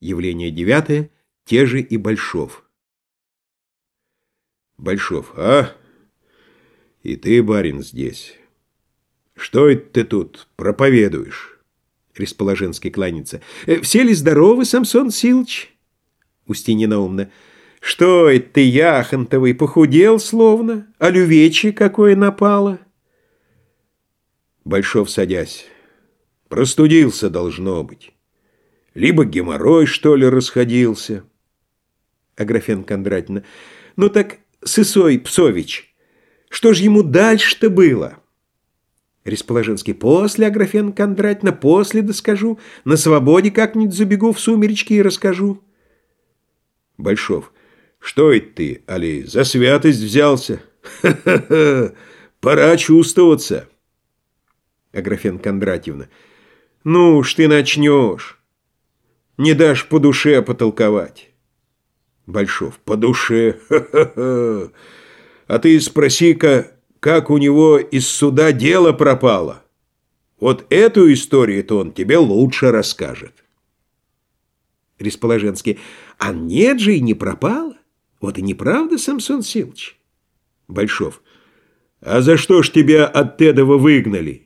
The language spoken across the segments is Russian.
Явление девятое. Те же и Большов. Большов. А? И ты, барин, здесь. Что это ты тут проповедуешь? Ресположенский кланяется. «Э, все ли здоровы, Самсон Силыч? Устинья Наумна. Что это ты, яхонтовый, похудел словно? А лювечье какое напало? Большов, садясь. Простудился, должно быть. Либо геморрой, что ли, расходился. Аграфен Кондратьевна. Ну так, Сысой Псович, что ж ему дальше-то было? Ресположенский. После, Аграфен Кондратьевна, после доскажу. На свободе как-нибудь забегу в сумеречки и расскажу. Большов. Что это ты, Али, за святость взялся? Ха-ха-ха, пора чувствоваться. Аграфен Кондратьевна. Ну уж ты начнешь. Не дашь по душе потолковать. Большов. По душе. Ха-ха-ха. А ты спроси-ка, как у него из суда дело пропало. Вот эту историю-то он тебе лучше расскажет. Ресположенский. А нет же и не пропало. Вот и неправда, Самсон Силыч. Большов. А за что ж тебя от Тедова выгнали?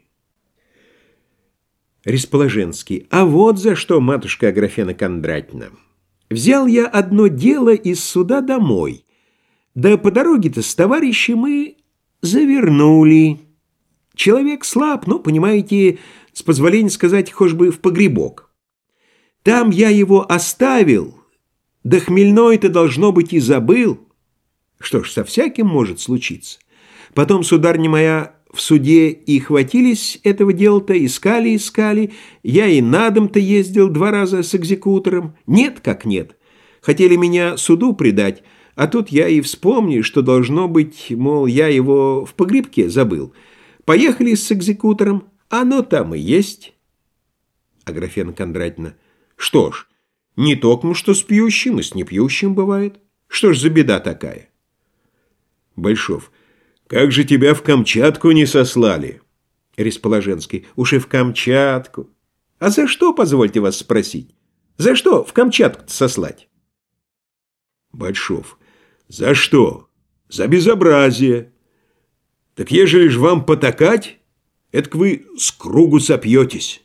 Ресположенский. А вот за что, матушка Аграфена Кондратьевна. Взял я одно дело из суда домой. Да по дороге-то с товарищем мы завернули. Человек слаб, но, понимаете, с позволения сказать, хоть бы в погребок. Там я его оставил, да хмельной-то, должно быть, и забыл. Что ж, со всяким может случиться. Потом, сударня моя, в суде и хватились этого дела-то, искали, искали. Я и на дом-то ездил два раза с экзекутором. Нет, как нет. Хотели меня суду предать, а тут я и вспомню, что должно быть, мол, я его в погребке забыл. Поехали с экзекутором, оно там и есть. Аграфена Кондратьевна. Что ж, не только что с пьющим, и с непьющим бывает. Что ж за беда такая? Большов. Как же тебя в Камчатку не сослали? Ресположенский. Уж и в Камчатку. А за что, позвольте вас спросить? За что в Камчатку сослать? Большов. За что? За безобразие. Так ежели ж вам потакать, это вы с кругу сопьетесь.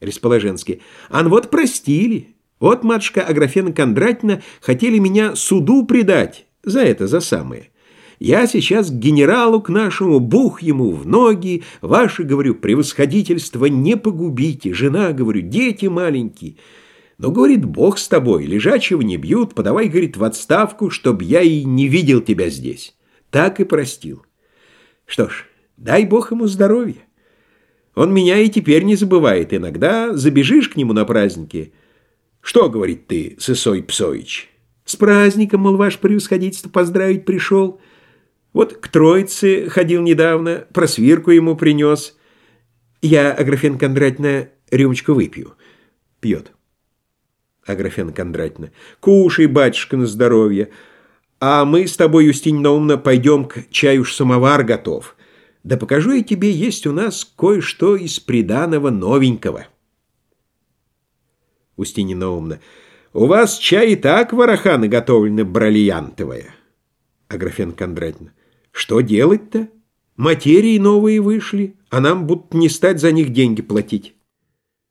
Ресположенский. Ан вот простили. Вот, матушка Аграфена Кондратьевна, хотели меня суду предать. За это, за самое. Я сейчас к генералу к нашему, бух ему в ноги. Ваше, говорю, превосходительство не погубите. Жена, говорю, дети маленькие. Но, говорит, бог с тобой, лежачего не бьют, подавай, говорит, в отставку, чтоб я и не видел тебя здесь. Так и простил. Что ж, дай бог ему здоровья. Он меня и теперь не забывает. Иногда забежишь к нему на праздники. Что, говорит ты, Сысой Псович? С праздником, мол, ваше превосходительство поздравить пришел. Вот к Троице ходил недавно, просвирку ему принес. Я, Аграфен Кондратьевна, рюмочку выпью. Пьет. Аграфена Кондратьевна. Кушай, батюшка, на здоровье. А мы с тобой, Юстинь Наумна, пойдем к чаю уж самовар готов. Да покажу я тебе, есть у нас кое-что из приданого новенького. Устинья Наумна. У вас чай и так вороха наготовлены бриллиантовая. Аграфен Кондратьевна. Что делать-то? Материи новые вышли, а нам будут не стать за них деньги платить.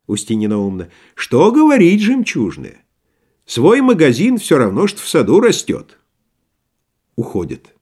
Устинья Наумна. Что говорить, жемчужная? Свой магазин все равно, что в саду растет. Уходит.